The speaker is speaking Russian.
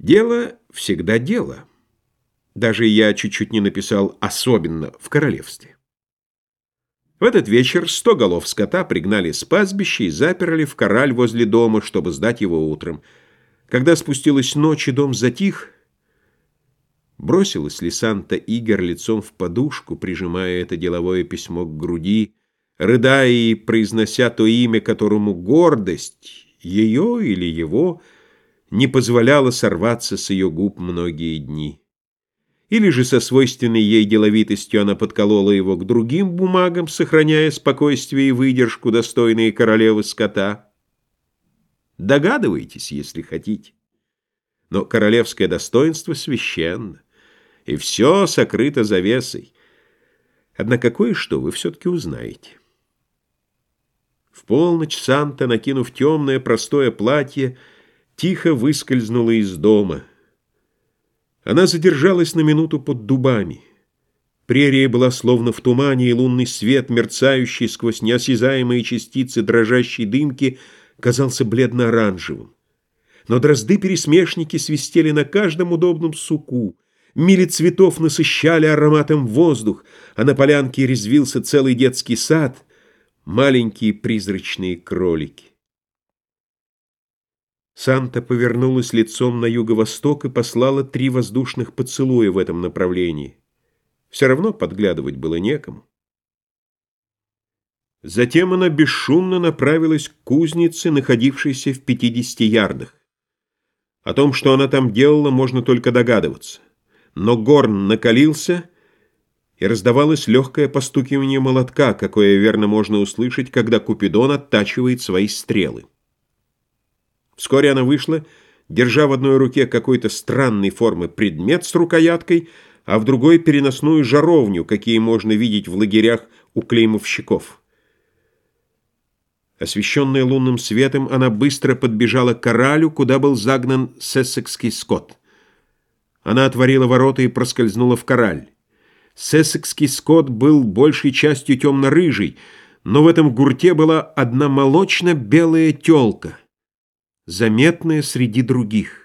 Дело всегда дело. Даже я чуть-чуть не написал «особенно» в королевстве. В этот вечер сто голов скота пригнали с пастбища и заперли в кораль возле дома, чтобы сдать его утром. Когда спустилась ночь и дом затих, бросилась ли Санта Игорь лицом в подушку, прижимая это деловое письмо к груди, рыдая и произнося то имя, которому гордость, ее или его — не позволяла сорваться с ее губ многие дни. Или же со свойственной ей деловитостью она подколола его к другим бумагам, сохраняя спокойствие и выдержку, достойные королевы скота. Догадывайтесь, если хотите. Но королевское достоинство священно, и все сокрыто завесой. Однако кое-что вы все-таки узнаете. В полночь Санта, накинув темное простое платье, тихо выскользнула из дома. Она задержалась на минуту под дубами. Прерия была словно в тумане, и лунный свет, мерцающий сквозь неосязаемые частицы дрожащей дымки, казался бледно-оранжевым. Но дрозды-пересмешники свистели на каждом удобном суку, мили цветов насыщали ароматом воздух, а на полянке резвился целый детский сад, маленькие призрачные кролики. Санта повернулась лицом на юго-восток и послала три воздушных поцелуя в этом направлении. Все равно подглядывать было некому. Затем она бесшумно направилась к кузнице, находившейся в 50 ярдах. О том, что она там делала, можно только догадываться. Но горн накалился, и раздавалось легкое постукивание молотка, какое верно можно услышать, когда Купидон оттачивает свои стрелы. Вскоре она вышла, держа в одной руке какой-то странной формы предмет с рукояткой, а в другой переносную жаровню, какие можно видеть в лагерях у клеймовщиков. Освещенная лунным светом, она быстро подбежала к коралю, куда был загнан сессекский скот. Она отворила ворота и проскользнула в кораль. Сессекский скот был большей частью темно-рыжий, но в этом гурте была одна молочно-белая телка — заметная среди других.